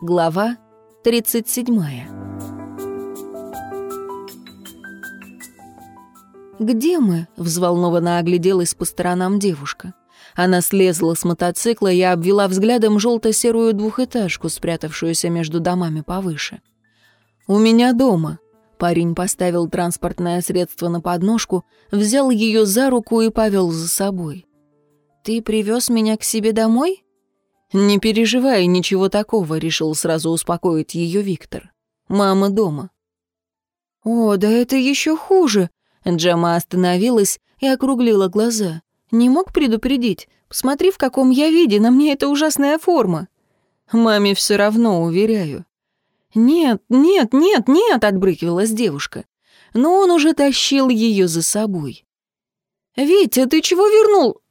Глава 37 «Где мы?» — взволнованно огляделась по сторонам девушка. Она слезла с мотоцикла и обвела взглядом желто-серую двухэтажку, спрятавшуюся между домами повыше. «У меня дома». Парень поставил транспортное средство на подножку, взял ее за руку и повел за собой. «Ты привез меня к себе домой?» «Не переживай, ничего такого», — решил сразу успокоить ее Виктор. «Мама дома». «О, да это еще хуже!» Джама остановилась и округлила глаза. Не мог предупредить? Посмотри, в каком я виде, на мне это ужасная форма. Маме все равно, уверяю. Нет, нет, нет, нет, отбрыкивалась девушка. Но он уже тащил ее за собой. «Витя, ты чего вернул?»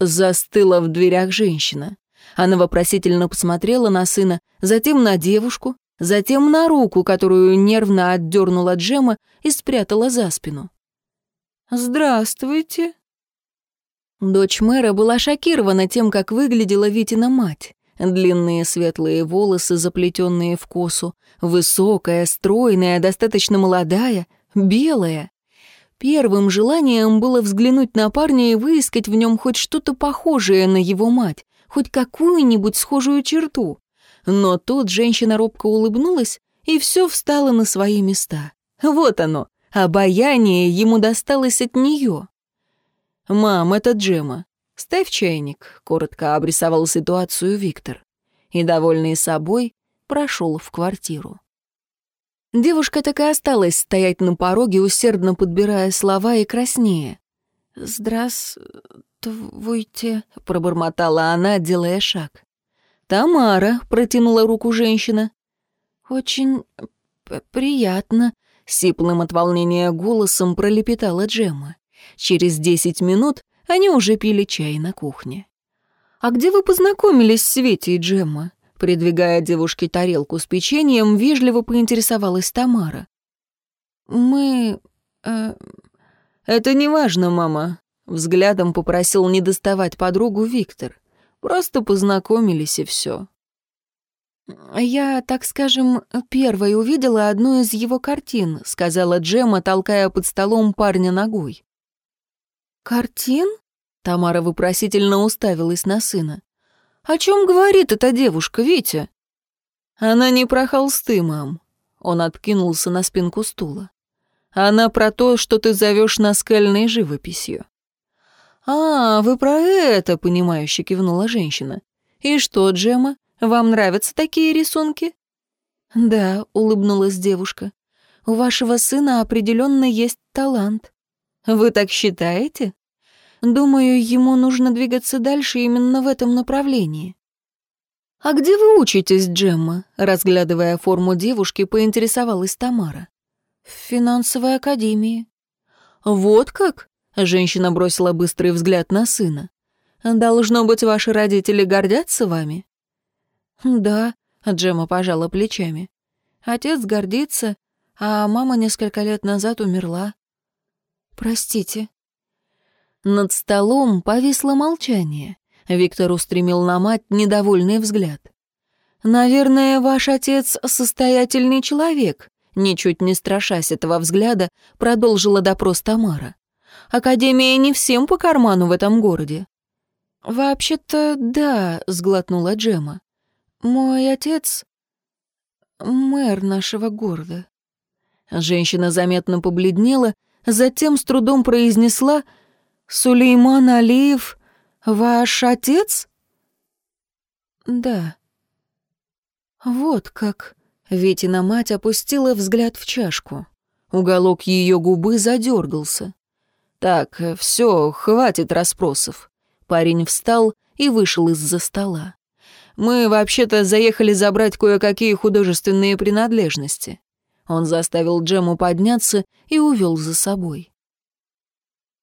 Застыла в дверях женщина. Она вопросительно посмотрела на сына, затем на девушку, затем на руку, которую нервно отдернула Джема и спрятала за спину. «Здравствуйте», Дочь мэра была шокирована тем, как выглядела Витина мать. Длинные светлые волосы, заплетенные в косу, высокая, стройная, достаточно молодая, белая. Первым желанием было взглянуть на парня и выискать в нем хоть что-то похожее на его мать, хоть какую-нибудь схожую черту. Но тут женщина робко улыбнулась, и все встало на свои места. Вот оно, обаяние ему досталось от нее. «Мам, это Джема. Ставь чайник», — коротко обрисовал ситуацию Виктор. И, довольный собой, прошел в квартиру. Девушка так и осталась стоять на пороге, усердно подбирая слова и краснее. «Здравствуйте», — пробормотала она, делая шаг. «Тамара», — протянула руку женщина. «Очень приятно», — сиплым от волнения голосом пролепетала Джема. Через десять минут они уже пили чай на кухне. «А где вы познакомились с Светей Джемма?» Придвигая девушке тарелку с печеньем, вежливо поинтересовалась Тамара. «Мы... Э, это не важно, мама», — взглядом попросил не доставать подругу Виктор. «Просто познакомились и все». «Я, так скажем, первой увидела одну из его картин», — сказала Джема, толкая под столом парня ногой. «Картин?» — Тамара вопросительно уставилась на сына. «О чем говорит эта девушка, Витя?» «Она не про холсты, мам». Он откинулся на спинку стула. «Она про то, что ты зовешь наскальной живописью». «А, вы про это», — понимающе кивнула женщина. «И что, Джема, вам нравятся такие рисунки?» «Да», — улыбнулась девушка. «У вашего сына определенно есть талант». Вы так считаете? Думаю, ему нужно двигаться дальше именно в этом направлении. «А где вы учитесь, Джемма?» Разглядывая форму девушки, поинтересовалась Тамара. «В финансовой академии». «Вот как?» Женщина бросила быстрый взгляд на сына. «Должно быть, ваши родители гордятся вами?» «Да», — Джемма пожала плечами. «Отец гордится, а мама несколько лет назад умерла. «Простите». Над столом повисло молчание. Виктор устремил на мать недовольный взгляд. «Наверное, ваш отец состоятельный человек», ничуть не страшась этого взгляда, продолжила допрос Тамара. «Академия не всем по карману в этом городе». «Вообще-то, да», — сглотнула Джема. «Мой отец — мэр нашего города». Женщина заметно побледнела затем с трудом произнесла «Сулейман Алиев, ваш отец?» «Да». «Вот как». Ветина мать опустила взгляд в чашку. Уголок ее губы задергался. «Так, все, хватит расспросов». Парень встал и вышел из-за стола. «Мы вообще-то заехали забрать кое-какие художественные принадлежности. Он заставил Джему подняться и увел за собой.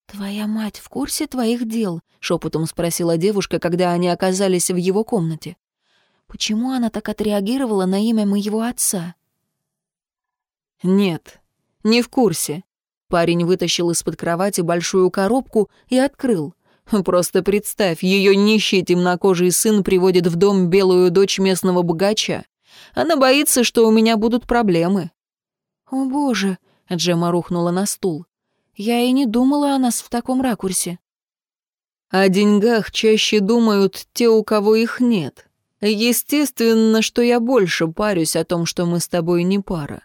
«Твоя мать в курсе твоих дел?» — шепотом спросила девушка, когда они оказались в его комнате. «Почему она так отреагировала на имя моего отца?» «Нет, не в курсе». Парень вытащил из-под кровати большую коробку и открыл. Просто представь, ее нищий темнокожий сын приводит в дом белую дочь местного богача. Она боится, что у меня будут проблемы». «О боже», — Джема рухнула на стул. «Я и не думала о нас в таком ракурсе». «О деньгах чаще думают те, у кого их нет. Естественно, что я больше парюсь о том, что мы с тобой не пара.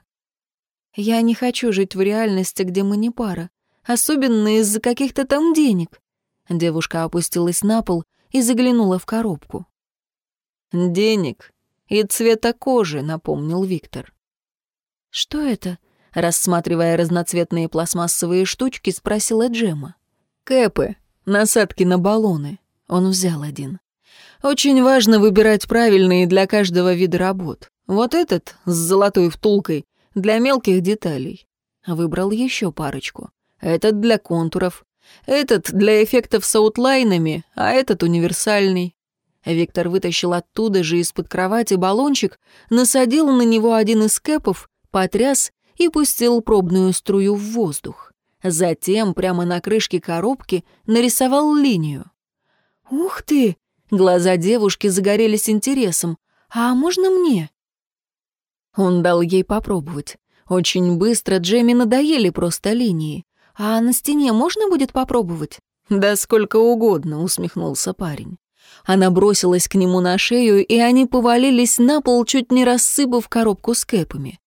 Я не хочу жить в реальности, где мы не пара, особенно из-за каких-то там денег. Девушка опустилась на пол и заглянула в коробку. «Денег и цвета кожи», — напомнил Виктор. «Что это?» — рассматривая разноцветные пластмассовые штучки, спросила Джема. «Кэпы, насадки на баллоны». Он взял один. «Очень важно выбирать правильные для каждого вида работ. Вот этот с золотой втулкой для мелких деталей. Выбрал еще парочку. Этот для контуров. Этот для эффектов с аутлайнами, а этот универсальный. Виктор вытащил оттуда же из-под кровати баллончик, насадил на него один из кэпов, потряс и пустил пробную струю в воздух. Затем прямо на крышке коробки нарисовал линию. «Ух ты!» — глаза девушки загорелись интересом. «А можно мне?» Он дал ей попробовать. Очень быстро Джемми надоели просто линии. «А на стене можно будет попробовать?» «Да сколько угодно», — усмехнулся парень. Она бросилась к нему на шею, и они повалились на пол, чуть не рассыпав коробку с кэпами.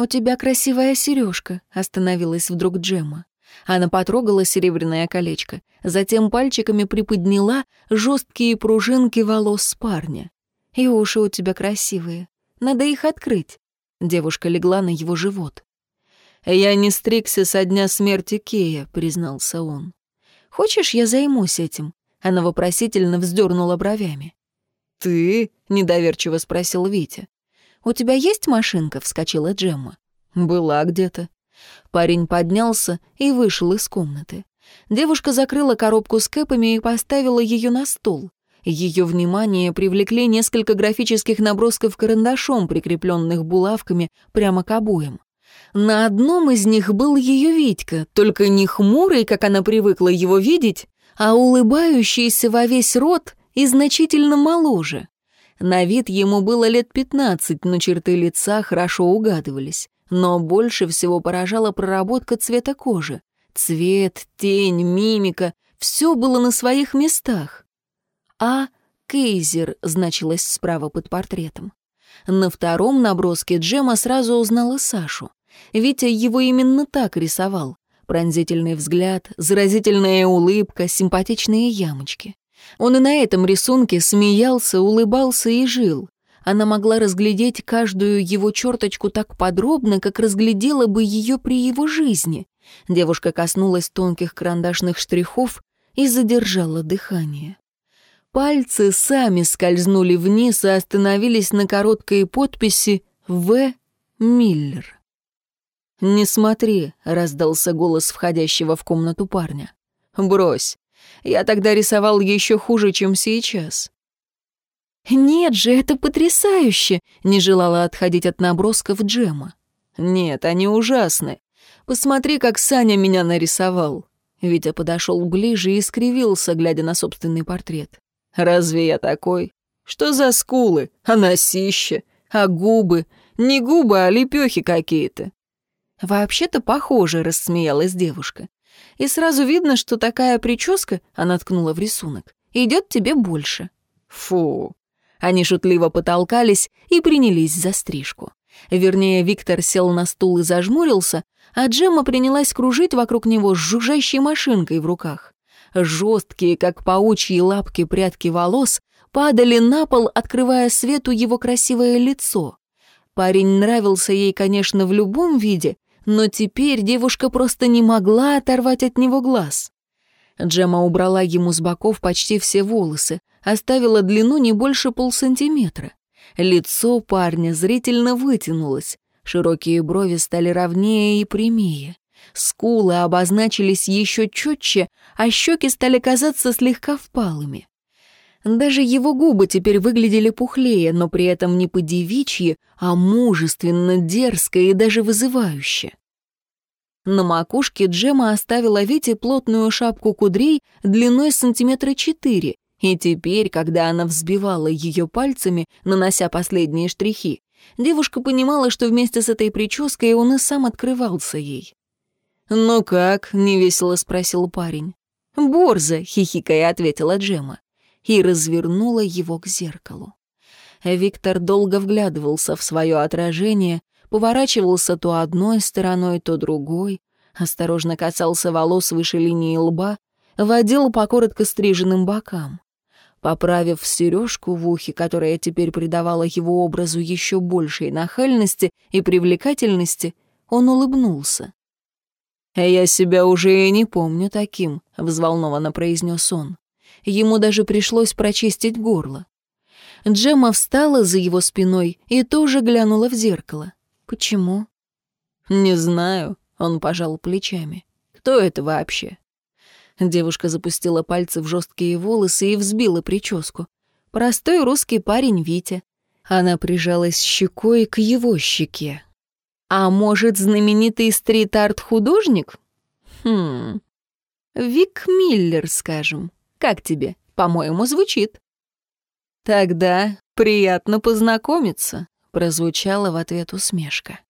«У тебя красивая сережка», — остановилась вдруг Джемма. Она потрогала серебряное колечко, затем пальчиками приподняла жесткие пружинки волос парня. «И уши у тебя красивые. Надо их открыть». Девушка легла на его живот. «Я не стригся со дня смерти Кея», — признался он. «Хочешь, я займусь этим?» Она вопросительно вздернула бровями. «Ты?» — недоверчиво спросил Витя. «У тебя есть машинка?» — вскочила Джемма. «Была где-то». Парень поднялся и вышел из комнаты. Девушка закрыла коробку с кэпами и поставила ее на стол. Ее внимание привлекли несколько графических набросков карандашом, прикрепленных булавками прямо к обоям. На одном из них был ее Витька, только не хмурый, как она привыкла его видеть, а улыбающийся во весь рот и значительно моложе. На вид ему было лет пятнадцать, но черты лица хорошо угадывались. Но больше всего поражала проработка цвета кожи. Цвет, тень, мимика — все было на своих местах. А. Кейзер значилось справа под портретом. На втором наброске Джема сразу узнала Сашу. Витя его именно так рисовал. Пронзительный взгляд, заразительная улыбка, симпатичные ямочки. Он и на этом рисунке смеялся, улыбался и жил. Она могла разглядеть каждую его черточку так подробно, как разглядела бы ее при его жизни. Девушка коснулась тонких карандашных штрихов и задержала дыхание. Пальцы сами скользнули вниз и остановились на короткой подписи «В. Миллер». «Не смотри», — раздался голос входящего в комнату парня. «Брось. Я тогда рисовал еще хуже, чем сейчас». «Нет же, это потрясающе!» — не желала отходить от набросков Джема. «Нет, они ужасны. Посмотри, как Саня меня нарисовал». Витя подошел ближе и скривился, глядя на собственный портрет. «Разве я такой? Что за скулы? А носище? А губы? Не губы, а лепехи какие-то. «Вообще-то похоже», — рассмеялась девушка. «И сразу видно, что такая прическа, — она ткнула в рисунок, — идет тебе больше». «Фу!» Они шутливо потолкались и принялись за стрижку. Вернее, Виктор сел на стул и зажмурился, а Джемма принялась кружить вокруг него с жужжащей машинкой в руках. Жесткие, как паучьи лапки прядки волос, падали на пол, открывая свету его красивое лицо. Парень нравился ей, конечно, в любом виде, но теперь девушка просто не могла оторвать от него глаз. Джема убрала ему с боков почти все волосы, оставила длину не больше полсантиметра. Лицо парня зрительно вытянулось, широкие брови стали ровнее и прямее. Скулы обозначились еще четче, а щеки стали казаться слегка впалыми. Даже его губы теперь выглядели пухлее, но при этом не по-девичьи, а мужественно, дерзко и даже вызывающе. На макушке Джема оставила Вите плотную шапку кудрей длиной сантиметра четыре, и теперь, когда она взбивала ее пальцами, нанося последние штрихи, девушка понимала, что вместе с этой прической он и сам открывался ей. «Ну как?» — невесело спросил парень. «Борза», — хихикая ответила Джема, и развернула его к зеркалу. Виктор долго вглядывался в свое отражение, поворачивался то одной стороной, то другой, осторожно касался волос выше линии лба, водил по коротко стриженным бокам. Поправив сережку в ухе, которая теперь придавала его образу еще большей нахальности и привлекательности, он улыбнулся. «Я себя уже и не помню таким», — взволнованно произнес он. Ему даже пришлось прочистить горло. Джемма встала за его спиной и тоже глянула в зеркало. «Почему?» «Не знаю», — он пожал плечами. «Кто это вообще?» Девушка запустила пальцы в жесткие волосы и взбила прическу. Простой русский парень Витя. Она прижалась щекой к его щеке. «А может, знаменитый стрит-арт-художник?» «Хм... Вик Миллер, скажем. Как тебе? По-моему, звучит». «Тогда приятно познакомиться», — прозвучала в ответ усмешка.